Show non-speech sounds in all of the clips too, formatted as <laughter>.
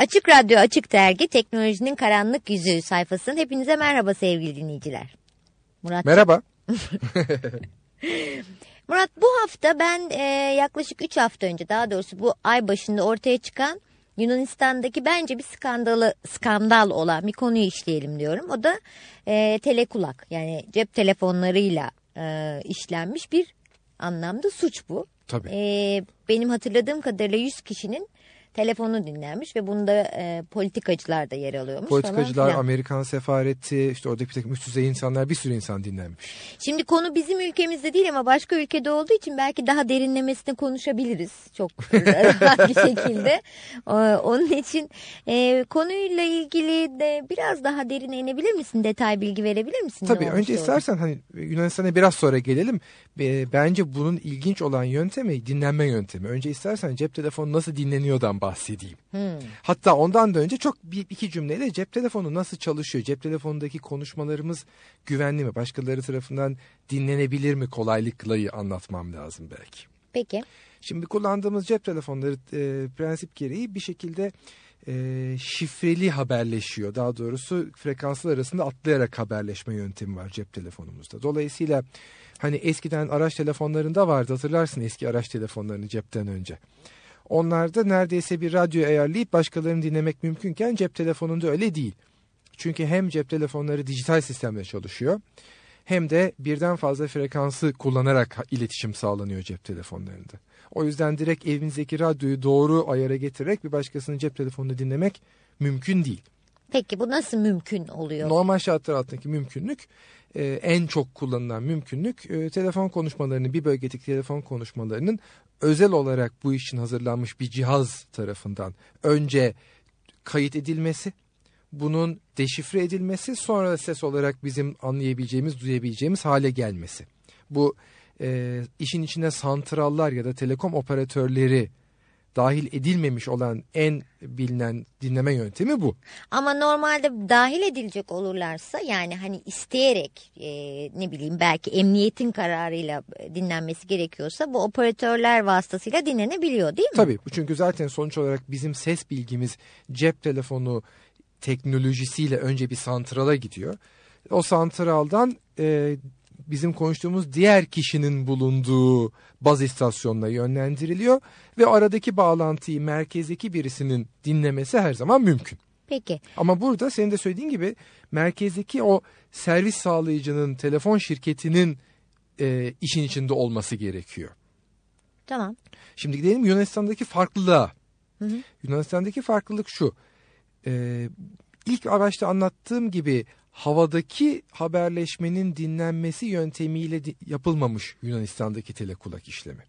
Açık Radyo Açık Dergi Teknolojinin Karanlık Yüzü sayfasının hepinize merhaba sevgili dinleyiciler. Murat Merhaba. <laughs> Murat bu hafta ben e, yaklaşık 3 hafta önce daha doğrusu bu ay başında ortaya çıkan Yunanistan'daki bence bir skandalı skandal olan bir konuyu işleyelim diyorum. O da e, telekulak yani cep telefonlarıyla e, işlenmiş bir anlamda suç bu. Tabii. E, benim hatırladığım kadarıyla 100 kişinin telefonu dinlenmiş ve bunda e, politikacılar da yer alıyormuş. Politikacılar, Amerikan sefareti, işte oradaki bir takım üst düzey insanlar bir sürü insan dinlenmiş. Şimdi konu bizim ülkemizde değil ama başka ülkede olduğu için belki daha derinlemesine konuşabiliriz. Çok <laughs> rahat bir şekilde. Onun için e, konuyla ilgili de biraz daha derine inebilir misin? Detay bilgi verebilir misin? Tabii önce oldu? istersen hani Yunanistan'a biraz sonra gelelim. Bence bunun ilginç olan yöntemi dinlenme yöntemi. Önce istersen cep telefonu nasıl dinleniyordan bahsedeyim. Hmm. Hatta ondan da önce çok bir iki cümleyle cep telefonu nasıl çalışıyor? Cep telefonundaki konuşmalarımız güvenli mi? Başkaları tarafından dinlenebilir mi kolaylıklayı anlatmam lazım belki. Peki. Şimdi kullandığımız cep telefonları e, prensip gereği bir şekilde e, şifreli haberleşiyor. Daha doğrusu frekanslar arasında atlayarak haberleşme yöntemi var cep telefonumuzda. Dolayısıyla hani eskiden araç telefonlarında vardı hatırlarsın eski araç telefonlarını cepten önce. Onlarda neredeyse bir radyo ayarlayıp başkalarını dinlemek mümkünken cep telefonunda öyle değil. Çünkü hem cep telefonları dijital sistemle çalışıyor hem de birden fazla frekansı kullanarak iletişim sağlanıyor cep telefonlarında. O yüzden direkt evinizdeki radyoyu doğru ayara getirerek bir başkasının cep telefonunu dinlemek mümkün değil. Peki bu nasıl mümkün oluyor? Normal şartlar altındaki mümkünlük e, en çok kullanılan mümkünlük e, telefon konuşmalarının bir bölgedeki telefon konuşmalarının özel olarak bu için hazırlanmış bir cihaz tarafından önce kayıt edilmesi, bunun deşifre edilmesi, sonra ses olarak bizim anlayabileceğimiz, duyabileceğimiz hale gelmesi. Bu e, işin içine santrallar ya da telekom operatörleri dahil edilmemiş olan en bilinen dinleme yöntemi bu. Ama normalde dahil edilecek olurlarsa yani hani isteyerek e, ne bileyim belki emniyetin kararıyla dinlenmesi gerekiyorsa bu operatörler vasıtasıyla dinlenebiliyor değil mi? Tabii çünkü zaten sonuç olarak bizim ses bilgimiz cep telefonu teknolojisiyle önce bir santrala gidiyor. O santraldan e, bizim konuştuğumuz diğer kişinin bulunduğu baz istasyonuna yönlendiriliyor ve aradaki bağlantıyı merkezdeki birisinin dinlemesi her zaman mümkün. Peki. Ama burada senin de söylediğin gibi merkezdeki o servis sağlayıcının, telefon şirketinin e, işin içinde olması gerekiyor. Tamam. Şimdi gidelim Yunanistan'daki farklılığa. Hı hı. Yunanistan'daki farklılık şu. E, ilk başta anlattığım gibi havadaki haberleşmenin dinlenmesi yöntemiyle yapılmamış Yunanistan'daki telekulak işlemi.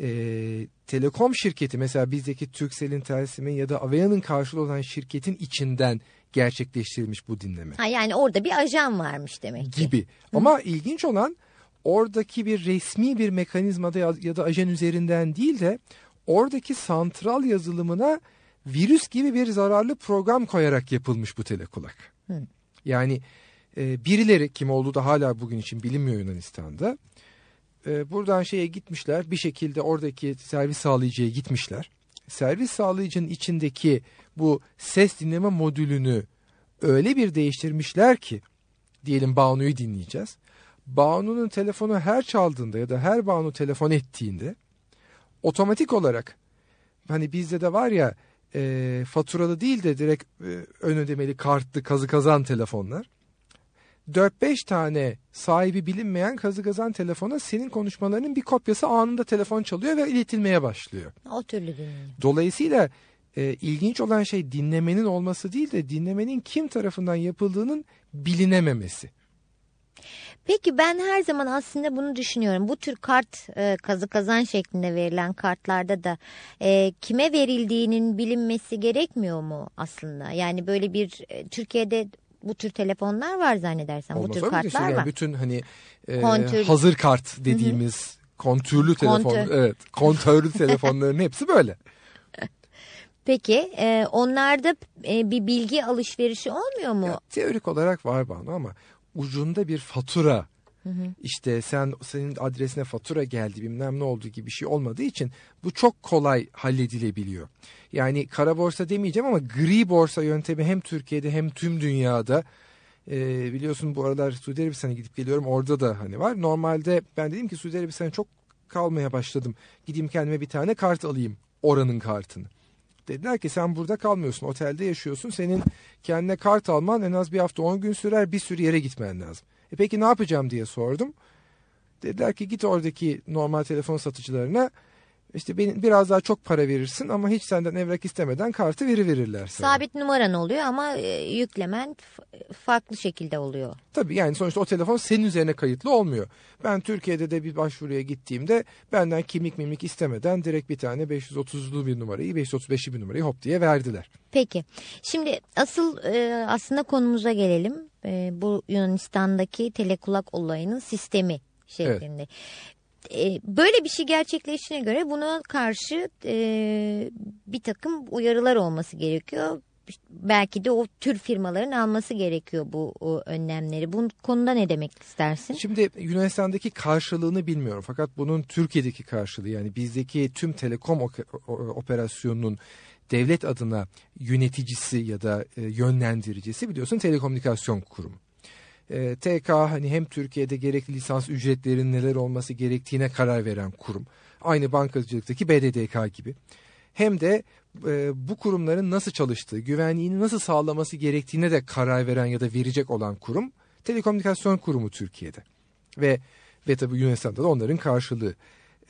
Ee, telekom şirketi mesela bizdeki Turkcell'in, Telsim'in ya da Avea'nın karşılığı olan şirketin içinden gerçekleştirilmiş bu dinleme. Ha, yani orada bir ajan varmış demek ki. Gibi. Hı. Ama ilginç olan oradaki bir resmi bir mekanizmada ya da ajan üzerinden değil de oradaki santral yazılımına virüs gibi bir zararlı program koyarak yapılmış bu telekulak. Hı. Yani e, birileri kim olduğu da hala bugün için bilinmiyor Yunanistan'da. E, buradan şeye gitmişler bir şekilde oradaki servis sağlayıcıya gitmişler. Servis sağlayıcının içindeki bu ses dinleme modülünü öyle bir değiştirmişler ki diyelim Banu'yu dinleyeceğiz. Banu'nun telefonu her çaldığında ya da her Banu telefon ettiğinde otomatik olarak hani bizde de var ya e, faturalı değil de direkt e, ön ödemeli kartlı kazı kazan telefonlar. 4-5 tane sahibi bilinmeyen kazı kazan telefona senin konuşmalarının bir kopyası anında telefon çalıyor ve iletilmeye başlıyor. O türlü dinliyor. Dolayısıyla e, ilginç olan şey dinlemenin olması değil de dinlemenin kim tarafından yapıldığının bilinememesi. Peki ben her zaman aslında bunu düşünüyorum. Bu tür kart e, kazı kazan şeklinde verilen kartlarda da e, kime verildiğinin bilinmesi gerekmiyor mu aslında? Yani böyle bir e, Türkiye'de bu tür telefonlar var zannedersem. Olmaz bu tür kartlar şey, var. bütün hani e, hazır kart dediğimiz Hı -hı. kontürlü telefon, Kontür. evet, kontörlü telefonların hepsi böyle. <laughs> Peki e, onlarda e, bir bilgi alışverişi olmuyor mu? Ya, teorik olarak var bana ama ucunda bir fatura işte sen senin adresine fatura geldi bilmem ne oldu gibi bir şey olmadığı için bu çok kolay halledilebiliyor. Yani kara borsa demeyeceğim ama gri borsa yöntemi hem Türkiye'de hem tüm dünyada e, biliyorsun bu aralar Suudi Arabistan'a gidip geliyorum orada da hani var. Normalde ben dedim ki Suudi Arabistan'a çok kalmaya başladım. Gideyim kendime bir tane kart alayım oranın kartını. Dediler ki sen burada kalmıyorsun otelde yaşıyorsun senin kendine kart alman en az bir hafta 10 gün sürer bir sürü yere gitmen lazım. E peki ne yapacağım diye sordum. Dediler ki git oradaki normal telefon satıcılarına işte benim biraz daha çok para verirsin ama hiç senden evrak istemeden kartı veri verirler. Sabit numaran oluyor ama e, yüklemen farklı şekilde oluyor. Tabii yani sonuçta o telefon senin üzerine kayıtlı olmuyor. Ben Türkiye'de de bir başvuruya gittiğimde benden kimlik mimlik istemeden direkt bir tane 530'lu bir numarayı 535'li bir numarayı hop diye verdiler. Peki şimdi asıl e, aslında konumuza gelelim. E, bu Yunanistan'daki telekulak olayının sistemi şeklinde. Evet e, böyle bir şey gerçekleştiğine göre buna karşı e, bir takım uyarılar olması gerekiyor. Belki de o tür firmaların alması gerekiyor bu önlemleri. Bu konuda ne demek istersin? Şimdi Yunanistan'daki karşılığını bilmiyorum. Fakat bunun Türkiye'deki karşılığı yani bizdeki tüm telekom operasyonunun devlet adına yöneticisi ya da e, yönlendiricisi biliyorsun telekomünikasyon kurumu e, TK hani hem Türkiye'de gerekli lisans ücretlerinin neler olması gerektiğine karar veren kurum. Aynı bankacılıktaki BDDK gibi. Hem de e, bu kurumların nasıl çalıştığı, güvenliğini nasıl sağlaması gerektiğine de karar veren ya da verecek olan kurum Telekomünikasyon Kurumu Türkiye'de. Ve ve tabii Yunanistan'da da onların karşılığı.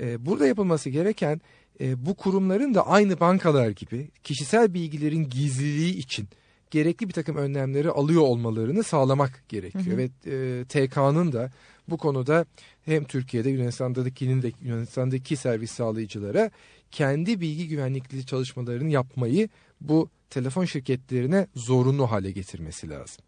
E, burada yapılması gereken e, bu kurumların da aynı bankalar gibi kişisel bilgilerin gizliliği için gerekli bir takım önlemleri alıyor olmalarını sağlamak gerekiyor. Hı hı. Ve e, TK'nın da bu konuda hem Türkiye'de Yunanistan'dakinin de Yunanistan'daki servis sağlayıcılara kendi bilgi güvenlikli çalışmalarını yapmayı bu telefon şirketlerine zorunlu hale getirmesi lazım.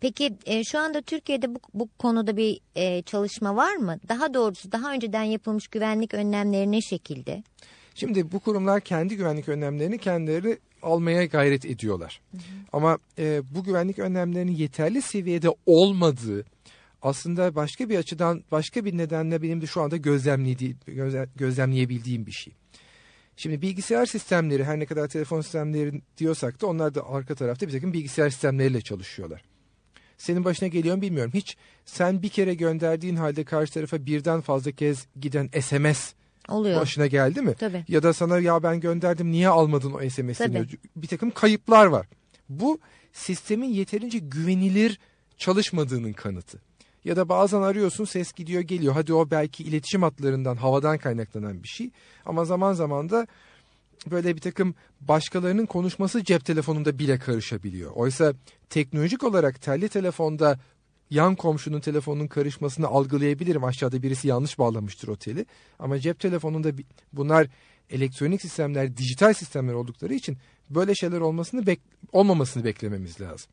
Peki e, şu anda Türkiye'de bu, bu konuda bir e, çalışma var mı? Daha doğrusu daha önceden yapılmış güvenlik önlemleri ne şekilde? Şimdi bu kurumlar kendi güvenlik önlemlerini kendileri almaya gayret ediyorlar. Hı hı. Ama e, bu güvenlik önlemlerinin yeterli seviyede olmadığı aslında başka bir açıdan başka bir nedenle benim de şu anda gözlemleyebildiğim bir şey. Şimdi bilgisayar sistemleri her ne kadar telefon sistemleri diyorsak da onlar da arka tarafta bir takım bilgisayar sistemleriyle çalışıyorlar. Senin başına geliyor mu bilmiyorum. Hiç sen bir kere gönderdiğin halde karşı tarafa birden fazla kez giden SMS Oluyor. başına geldi mi? Tabii. Ya da sana ya ben gönderdim niye almadın o SMS'ini? Bir takım kayıplar var. Bu sistemin yeterince güvenilir çalışmadığının kanıtı. Ya da bazen arıyorsun ses gidiyor geliyor. Hadi o belki iletişim hatlarından havadan kaynaklanan bir şey. Ama zaman zaman da böyle bir takım başkalarının konuşması cep telefonunda bile karışabiliyor. Oysa teknolojik olarak telli telefonda yan komşunun telefonunun karışmasını algılayabilirim. Aşağıda birisi yanlış bağlamıştır oteli. Ama cep telefonunda bunlar elektronik sistemler, dijital sistemler oldukları için böyle şeyler olmasını bek olmamasını beklememiz lazım.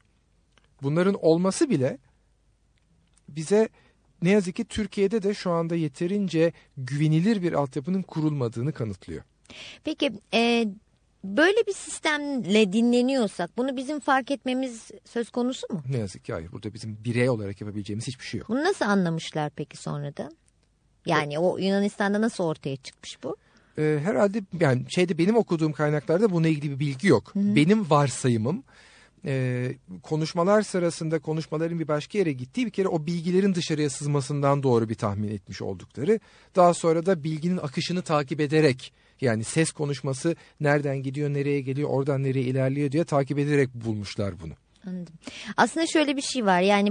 Bunların olması bile bize ne yazık ki Türkiye'de de şu anda yeterince güvenilir bir altyapının kurulmadığını kanıtlıyor. Peki e, Böyle bir sistemle dinleniyorsak bunu bizim fark etmemiz söz konusu mu? Ne yazık ki hayır. Burada bizim birey olarak yapabileceğimiz hiçbir şey yok. Bunu nasıl anlamışlar peki sonradan? Yani evet. o Yunanistan'da nasıl ortaya çıkmış bu? Ee, herhalde yani şeyde benim okuduğum kaynaklarda bununla ilgili bir bilgi yok. Hı -hı. Benim varsayımım e, konuşmalar sırasında konuşmaların bir başka yere gittiği bir kere o bilgilerin dışarıya sızmasından doğru bir tahmin etmiş oldukları. Daha sonra da bilginin akışını takip ederek yani ses konuşması nereden gidiyor, nereye geliyor, oradan nereye ilerliyor diye takip ederek bulmuşlar bunu. Anladım. Aslında şöyle bir şey var. Yani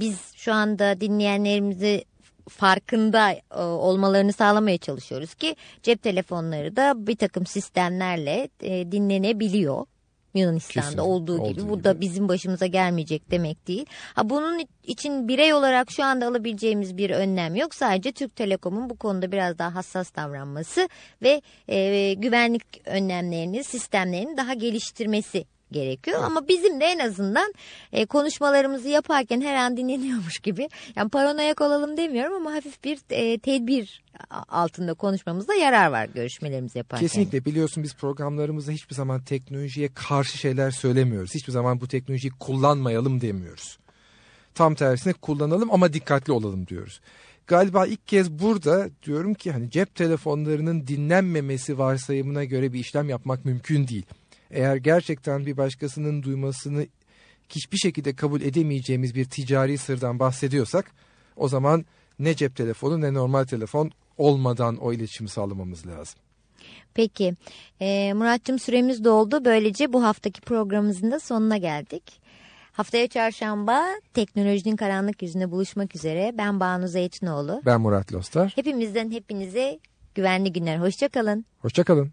biz şu anda dinleyenlerimizi farkında e, olmalarını sağlamaya çalışıyoruz ki cep telefonları da bir takım sistemlerle e, dinlenebiliyor. Yunanistan'da Kesin, olduğu, olduğu gibi. gibi. Bu da bizim başımıza gelmeyecek demek değil. Ha bunun için birey olarak şu anda alabileceğimiz bir önlem yok. Sadece Türk Telekom'un bu konuda biraz daha hassas davranması ve e, güvenlik önlemlerini, sistemlerini daha geliştirmesi gerekiyor. Ama bizim de en azından e, konuşmalarımızı yaparken her an dinleniyormuş gibi. Yani paranoyak olalım demiyorum ama hafif bir e, tedbir altında konuşmamızda yarar var görüşmelerimizi yaparken. Kesinlikle biliyorsun biz programlarımızda hiçbir zaman teknolojiye karşı şeyler söylemiyoruz. Hiçbir zaman bu teknolojiyi kullanmayalım demiyoruz. Tam tersine kullanalım ama dikkatli olalım diyoruz. Galiba ilk kez burada diyorum ki hani cep telefonlarının dinlenmemesi varsayımına göre bir işlem yapmak mümkün değil. Eğer gerçekten bir başkasının duymasını hiçbir şekilde kabul edemeyeceğimiz bir ticari sırdan bahsediyorsak o zaman ne cep telefonu ne normal telefon olmadan o iletişimi sağlamamız lazım. Peki e, Muratcığım süremiz doldu. Böylece bu haftaki programımızın da sonuna geldik. Haftaya çarşamba teknolojinin karanlık yüzünde buluşmak üzere. Ben Banu Zeytinoğlu. Ben Murat Lostar. Hepimizden hepinize güvenli günler. Hoşçakalın. Hoşçakalın.